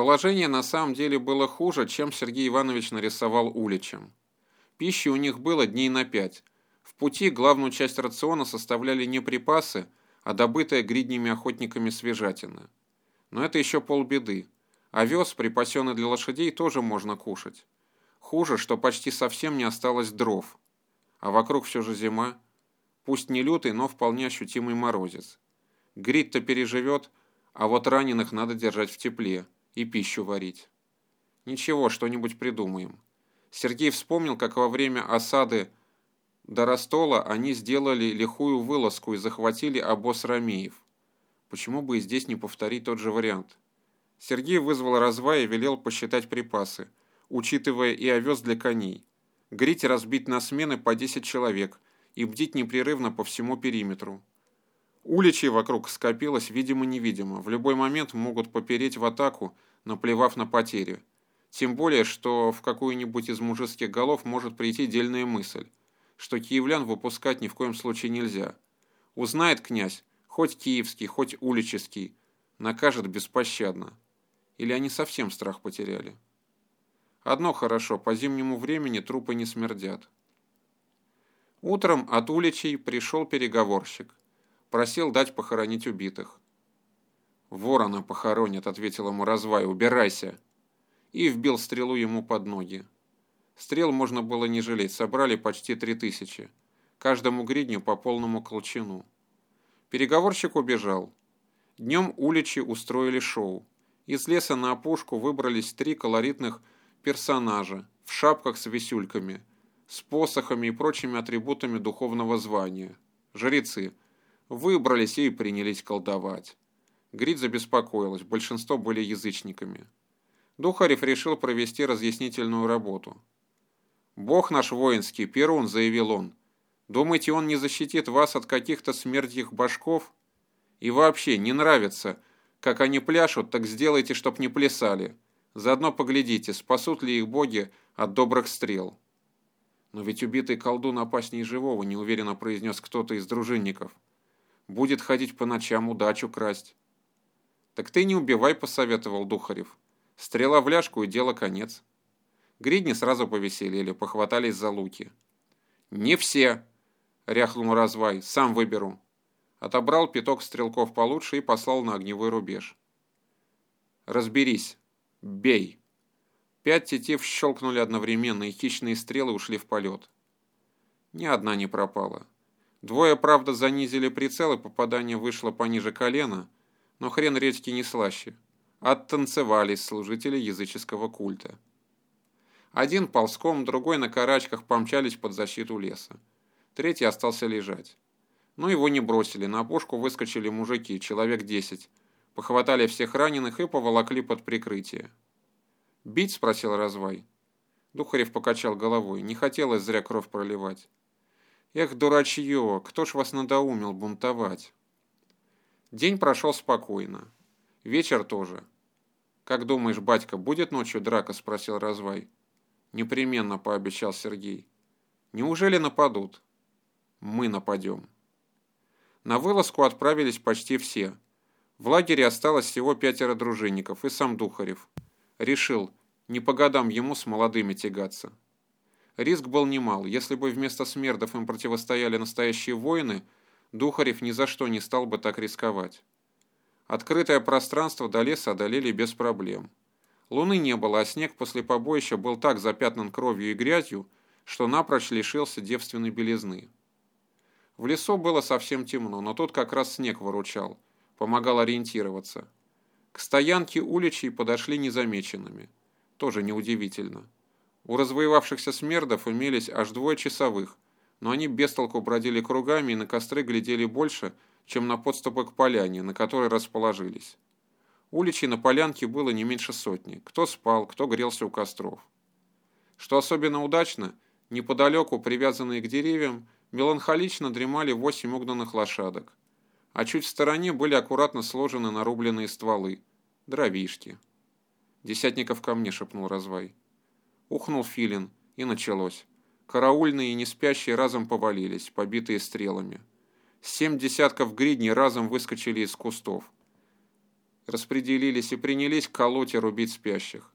Положение на самом деле было хуже, чем Сергей Иванович нарисовал уличем. Пищи у них было дней на пять. В пути главную часть рациона составляли не припасы, а добытая гриднями охотниками свежатина. Но это еще полбеды. Овес, припасенный для лошадей, тоже можно кушать. Хуже, что почти совсем не осталось дров. А вокруг все же зима. Пусть не лютый, но вполне ощутимый морозец. Грид-то переживет, а вот раненых надо держать в тепле и пищу варить. Ничего, что-нибудь придумаем. Сергей вспомнил, как во время осады до Ростола они сделали лихую вылазку и захватили обоз Ромеев. Почему бы и здесь не повторить тот же вариант? Сергей вызвал развай и велел посчитать припасы, учитывая и овес для коней. Грить разбить на смены по 10 человек и бдить непрерывно по всему периметру. Уличей вокруг скопилось видимо-невидимо. В любой момент могут попереть в атаку, наплевав на потери. Тем более, что в какую-нибудь из мужеских голов может прийти дельная мысль, что киевлян выпускать ни в коем случае нельзя. Узнает князь, хоть киевский, хоть улический, накажет беспощадно. Или они совсем страх потеряли? Одно хорошо, по зимнему времени трупы не смердят. Утром от уличей пришел переговорщик. Просил дать похоронить убитых. «Ворона похоронят», — ответил ему развай, — «убирайся». И вбил стрелу ему под ноги. Стрел можно было не жалеть, собрали почти три тысячи. Каждому гридню по полному колчану. Переговорщик убежал. Днем уличи устроили шоу. Из леса на опушку выбрались три колоритных персонажа в шапках с висюльками, с посохами и прочими атрибутами духовного звания. Жрецы. Выбрались и принялись колдовать. Грид забеспокоилась, большинство были язычниками. Духарев решил провести разъяснительную работу. «Бог наш воинский, Перун», — заявил он. «Думаете, он не защитит вас от каких-то смертных башков? И вообще, не нравится, как они пляшут, так сделайте, чтоб не плясали. Заодно поглядите, спасут ли их боги от добрых стрел. Но ведь убитый колдун опаснее живого, неуверенно произнес кто-то из дружинников. Будет ходить по ночам, удачу красть. Так ты не убивай, посоветовал Духарев. Стрела в ляжку и дело конец. Гридни сразу повеселели, похватались за луки. «Не все!» — ряхнул развай. «Сам выберу». Отобрал пяток стрелков получше и послал на огневой рубеж. «Разберись. Бей!» Пять тетив щелкнули одновременно, и хищные стрелы ушли в полет. Ни одна не пропала. Двое, правда, занизили прицел, и попадание вышло пониже колена, но хрен редьки не слаще. Оттанцевались служители языческого культа. Один ползком, другой на карачках помчались под защиту леса. Третий остался лежать. Но его не бросили, на опушку выскочили мужики, человек десять. Похватали всех раненых и поволокли под прикрытие. «Бить?» – спросил Развай. Духарев покачал головой. Не хотелось зря кровь проливать. «Эх, дурачье, кто ж вас надоумил бунтовать?» День прошел спокойно. Вечер тоже. «Как думаешь, батька, будет ночью драка?» – спросил Развай. «Непременно», – пообещал Сергей. «Неужели нападут?» «Мы нападем». На вылазку отправились почти все. В лагере осталось всего пятеро дружинников и сам Духарев. Решил, не по годам ему с молодыми тягаться. Риск был немал. Если бы вместо смердов им противостояли настоящие воины, Духарев ни за что не стал бы так рисковать. Открытое пространство до леса одолели без проблем. Луны не было, а снег после побоища был так запятнан кровью и грязью, что напрочь лишился девственной белизны. В лесу было совсем темно, но тут как раз снег выручал, помогал ориентироваться. К стоянке уличей подошли незамеченными. Тоже неудивительно. У развоевавшихся смердов имелись аж двое часовых, но они без толку бродили кругами и на костры глядели больше, чем на подступы к поляне, на которой расположились. Уличей на полянке было не меньше сотни. Кто спал, кто грелся у костров. Что особенно удачно, неподалеку, привязанные к деревьям, меланхолично дремали восемь угнанных лошадок, а чуть в стороне были аккуратно сложены нарубленные стволы, дровишки. «Десятников ко мне», — шепнул Развай. Ухнул Филин, и началось. Караульные и неспящие разом повалились, побитые стрелами. Семь десятков гридней разом выскочили из кустов. распределились и принялись колоть и рубить спящих.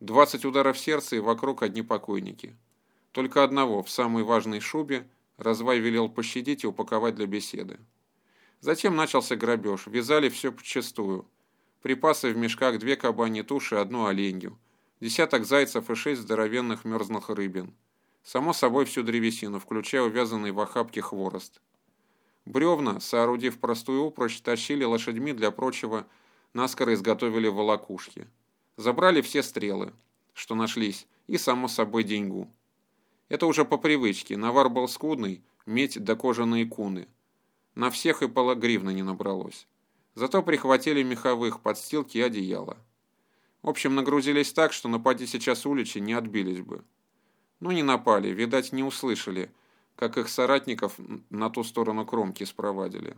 Двадцать ударов сердца и вокруг одни покойники. Только одного, в самой важной шубе, Развай велел пощадить и упаковать для беседы. Затем начался грабеж, вязали все подчистую. Припасы в мешках, две кабани туши, одну оленью, десяток зайцев и шесть здоровенных мерзлых рыбин. Само собой всю древесину, включая увязанный в охапке хворост. Бревна, соорудив простую упрочь, тащили лошадьми для прочего, наскоро изготовили волокушки. Забрали все стрелы, что нашлись, и, само собой, деньгу. Это уже по привычке, навар был скудный, медь да кожаные куны. На всех и пологривна не набралось. Зато прихватили меховых, подстилки и одеяла. В общем, нагрузились так, что напади сейчас уличи не отбились бы. Ну не напали, видать, не услышали, как их соратников на ту сторону кромки спровадили.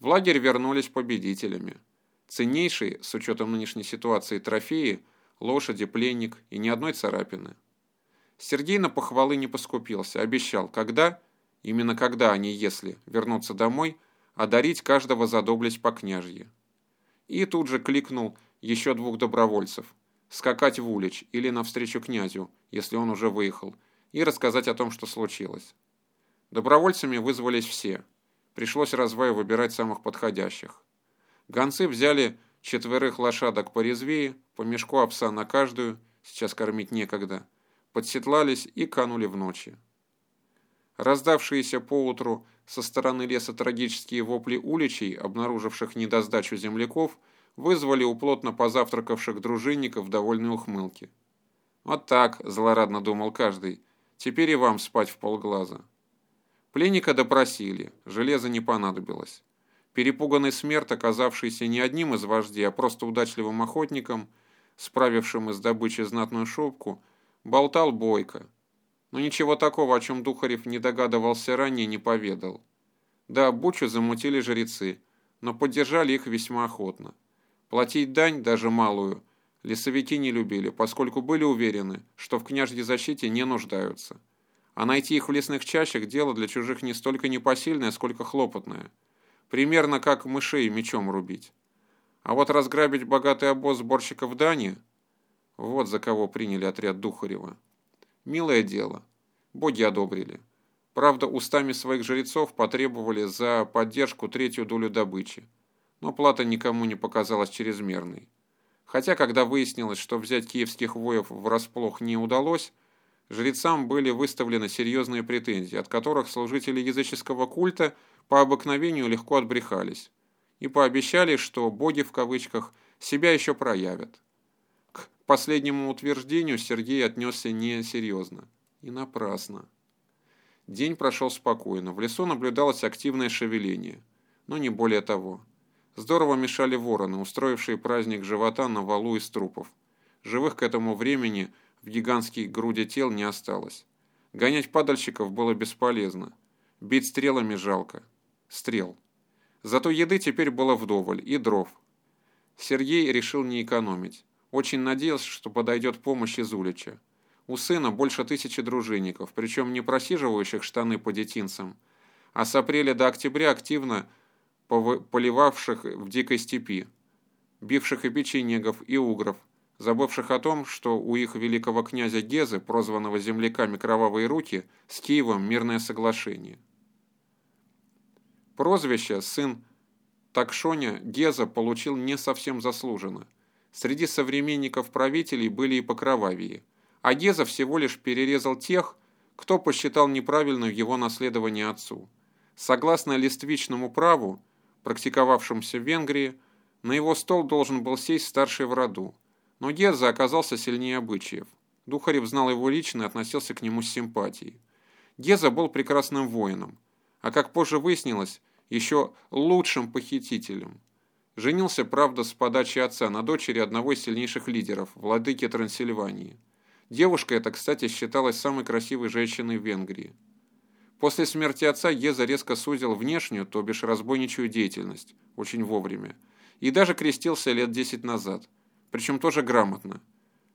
В лагерь вернулись победителями. Ценнейшие, с учетом нынешней ситуации, трофеи, лошади, пленник и ни одной царапины. Сергей на похвалы не поскупился, обещал, когда, именно когда они, если, вернутся домой, одарить каждого за доблесть по княжье. И тут же кликнул еще двух добровольцев – скакать в улич или навстречу князю, если он уже выехал, и рассказать о том, что случилось. Добровольцами вызвались все. Пришлось разваю выбирать самых подходящих. Гонцы взяли четверых лошадок порезвее, по мешку овса на каждую, сейчас кормить некогда, подседлались и канули в ночи. Раздавшиеся поутру со стороны леса трагические вопли уличей, обнаруживших недосдачу земляков – вызвали у плотно позавтракавших дружинников довольные ухмылки. «Вот так», – злорадно думал каждый, – «теперь и вам спать в полглаза». Пленника допросили, железо не понадобилось. Перепуганный смерть, оказавшийся не одним из вождей, а просто удачливым охотником, справившим из добычи знатную шубку, болтал бойко. Но ничего такого, о чем Духарев не догадывался ранее, не поведал. Да, бучу замутили жрецы, но поддержали их весьма охотно. Платить дань, даже малую, лесовики не любили, поскольку были уверены, что в княжьей защите не нуждаются. А найти их в лесных чащах – дело для чужих не столько непосильное, сколько хлопотное. Примерно как мышей мечом рубить. А вот разграбить богатый обоз сборщиков дани – вот за кого приняли отряд Духарева. Милое дело. Боги одобрили. Правда, устами своих жрецов потребовали за поддержку третью долю добычи но плата никому не показалась чрезмерной. Хотя, когда выяснилось, что взять киевских воев врасплох не удалось, жрецам были выставлены серьезные претензии, от которых служители языческого культа по обыкновению легко отбрехались, и пообещали, что «боги» в кавычках себя еще проявят. К последнему утверждению Сергей отнесся несерьезно. И напрасно. День прошел спокойно, в лесу наблюдалось активное шевеление, но не более того. Здорово мешали вороны, устроившие праздник живота на валу из трупов. Живых к этому времени в гигантских груди тел не осталось. Гонять падальщиков было бесполезно. Бить стрелами жалко. Стрел. Зато еды теперь было вдоволь и дров. Сергей решил не экономить. Очень надеялся, что подойдет помощь из улича. У сына больше тысячи дружинников, причем не просиживающих штаны по детинцам, а с апреля до октября активно поливавших в дикой степи, бивших и печенегов, и угров, забывших о том, что у их великого князя Гезы, прозванного земляками «Кровавые руки», с Киевом мирное соглашение. Прозвище сын Такшоня Геза получил не совсем заслуженно. Среди современников правителей были и покровавее, а Геза всего лишь перерезал тех, кто посчитал неправильным его наследование отцу. Согласно листвичному праву, практиковавшимся в Венгрии, на его стол должен был сесть старший в роду. Но Герза оказался сильнее обычаев. Духарев знал его лично и относился к нему с симпатией. Геза был прекрасным воином, а как позже выяснилось, еще лучшим похитителем. Женился, правда, с подачи отца на дочери одного из сильнейших лидеров, владыки Трансильвании. Девушка эта, кстати, считалась самой красивой женщиной в Венгрии. После смерти отца Геза резко сузил внешнюю, то бишь разбойничью деятельность, очень вовремя, и даже крестился лет 10 назад, причем тоже грамотно,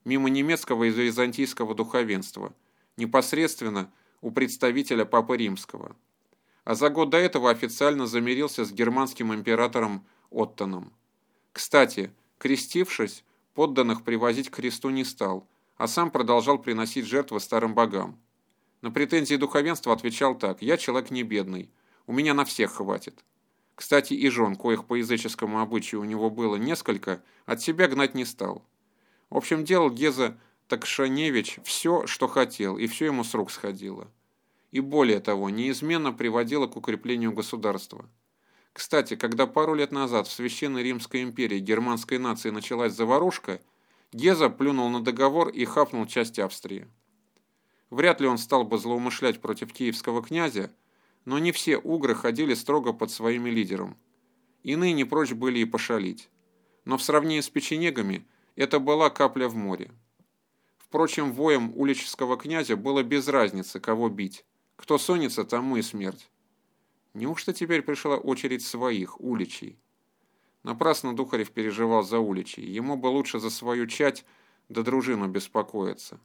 мимо немецкого и византийского духовенства, непосредственно у представителя Папы Римского. А за год до этого официально замирился с германским императором Оттоном. Кстати, крестившись, подданных привозить к кресту не стал, а сам продолжал приносить жертвы старым богам. На претензии духовенства отвечал так «Я человек не бедный, у меня на всех хватит». Кстати, и жен, коих по языческому обычаю у него было несколько, от себя гнать не стал. В общем, делал Геза Такшаневич все, что хотел, и все ему с рук сходило. И более того, неизменно приводило к укреплению государства. Кстати, когда пару лет назад в Священной Римской империи германской нации началась заварушка, Геза плюнул на договор и хапнул часть Австрии. Вряд ли он стал бы злоумышлять против киевского князя, но не все угры ходили строго под своими лидером. Иные не прочь были и пошалить. Но в сравнении с печенегами это была капля в море. Впрочем, воем улического князя было без разницы, кого бить. Кто сонится, тому и смерть. Неужто теперь пришла очередь своих, уличей? Напрасно Духарев переживал за уличей. Ему бы лучше за свою чать да дружину беспокоиться.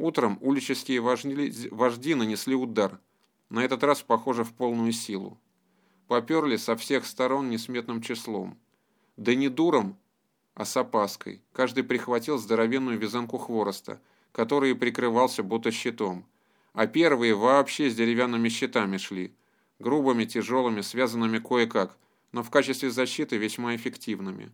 Утром улические вожди, нанесли удар – на этот раз, похоже, в полную силу. Поперли со всех сторон несметным числом. Да не дуром, а с опаской. Каждый прихватил здоровенную вязанку хвороста, который прикрывался будто щитом. А первые вообще с деревянными щитами шли. Грубыми, тяжелыми, связанными кое-как, но в качестве защиты весьма эффективными.